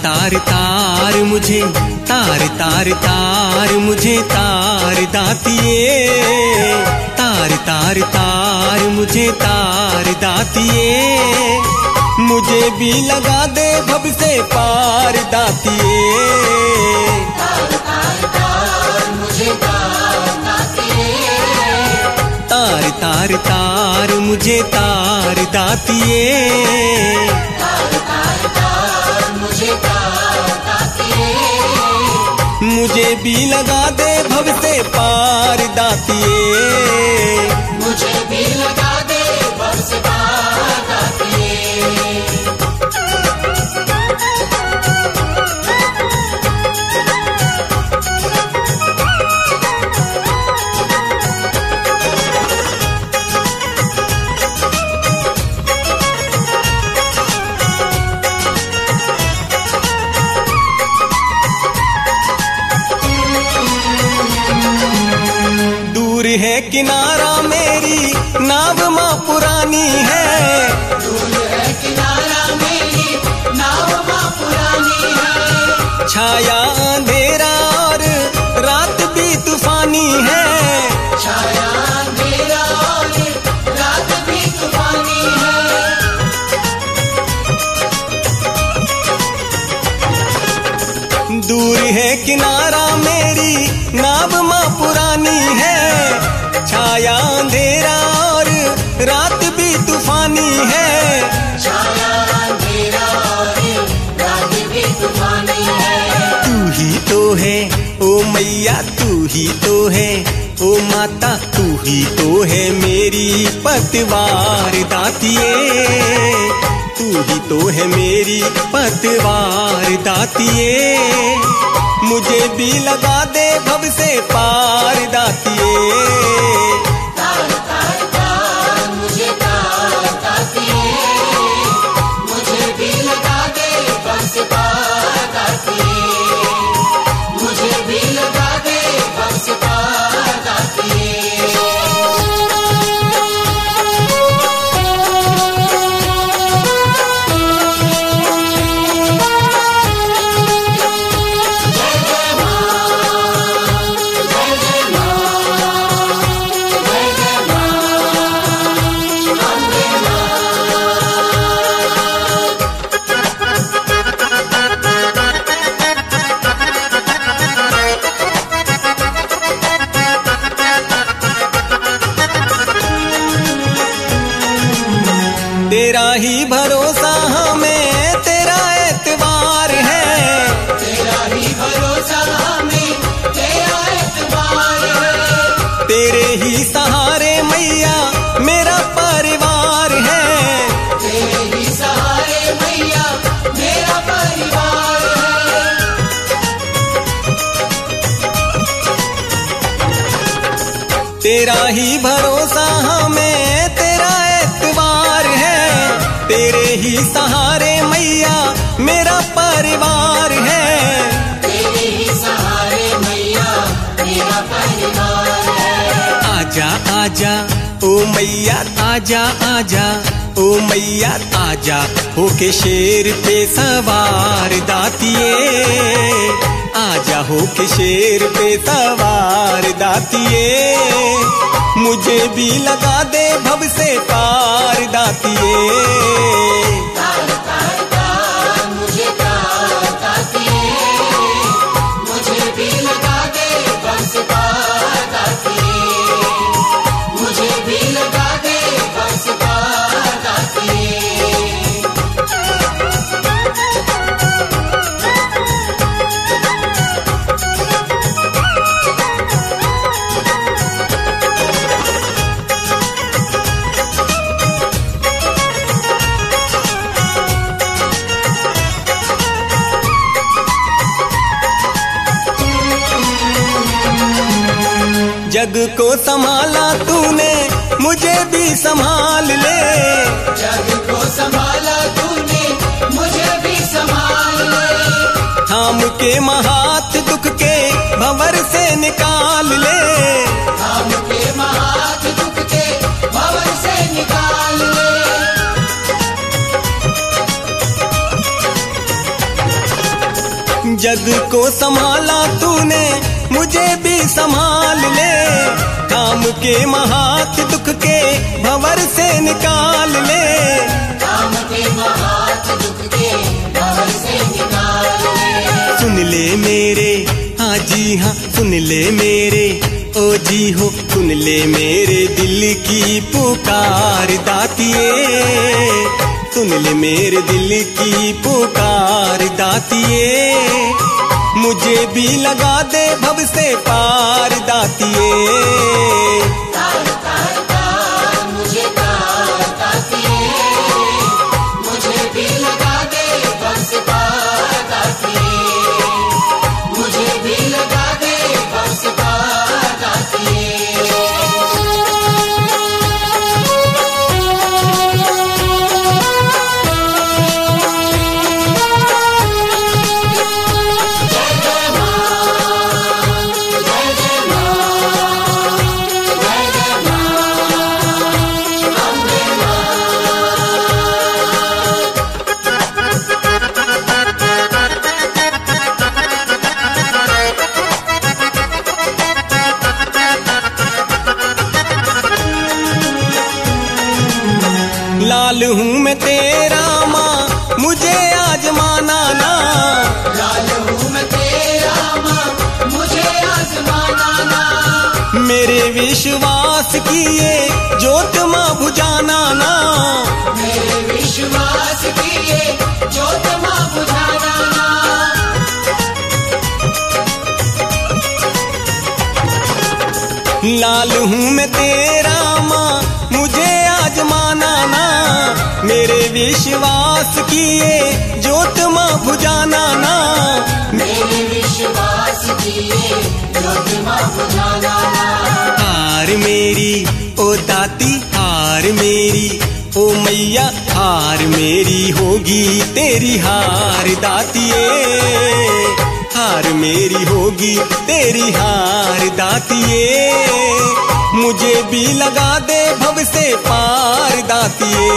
तार तार मुझे तार तार तार मुझे तार दातिए। तार तार तार मुझे तार दातिए। मुझे भी लगा दे भब से पार दातिए। तार तार तार मुझे तार दातिए। मुझे भव से पार दातिए। मुझे भी लगा दूर है किनारा मेरी, नाव माँ पुरानी है। किनारा मेरी माँ पुरानी है छाया अंधेरा और रात भी तूफानी है छाया अंधेरा और रात भी तूफानी है। दूर है किनारा मेरी नाव माँ पुरानी है। छाया अंधेरा और रात भी तूफानी है। छाया अंधेरा और रात भी तूफानी है। तू ही तो है ओ मैया तू ही तो है ओ माता तू ही तो है मेरी पतवार दातिए तू ही तो है मेरी पतवार दातिए। मुझे भी लगा दे भव से पार दातिए तेरा ही भरोसा हमें तेरा एतबार है। तेरा ही भरोसा हमें तेरा एतबार है। तेरे ही सहारे मैया मेरा परिवार है। तेरे ही सहारे मैया मेरा परिवार है। तेरा ही भरोसा तेरे ही सहारे मैया मेरा परिवार है। तेरे ही सहारे मैया मेरा परिवार है। आजा आजा ओ मैया आजा आजा। ओ मैया आजा होके शेर पे सवार दातिए। आजा होके शेर पे सवार दातिए। मुझे भी लगा दे भव से पार दातिए। जग को संभाला तूने मुझे भी संभाल ले। जग को संभाला तूने मुझे भी संभाल ले। थाम के महात दुख के भंवर से निकाल ले। हम के महात दुख के भवन से निकाल ले। जग को संभाला तूने मुझे भी संभाल के महात दुख के भंवर से निकाल ले। के महात दुख के भंवर से निकाल ले। सुन ले मेरे हाँ जी हाँ सुन ले मेरे। ओ जी हो सुन ले मेरे दिल की पुकार दातिए। सुन ले मेरे दिल की पुकार दातिए। मुझे भी लगा दे भव से पार दातिए। लाल हूँ मैं तेरा माँ मुझे आज माना ना। लाल हूँ मैं तेरा माँ मुझे आज माना ना। मेरे विश्वास की ये जोत माँ बुझाना ना। विश्वास किए ज्योत जोत माँ बुझाना ना। मेरे विश्वास किए ज्योत माँ बुझाना ना। हार मेरी ओ दाती हार मेरी ओ मैया हार मेरी होगी तेरी हार दातिए हार मेरी होगी तेरी हार दातिए मुझे भी लगा दे भव से पार दातिए